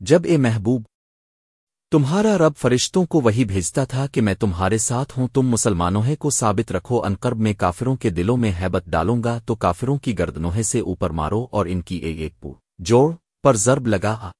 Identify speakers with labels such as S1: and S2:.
S1: جب اے محبوب، تمہارا رب فرشتوں کو وہی بھیجتا تھا کہ میں تمہارے ساتھ ہوں، تم مسلمانوہے کو ثابت رکھو انقرب میں کافروں کے دلوں میں حیبت ڈالوں گا، تو کافروں کی گردنوہے سے اوپر مارو اور ان کی ایک ایک پو جوڑ پر ضرب لگا۔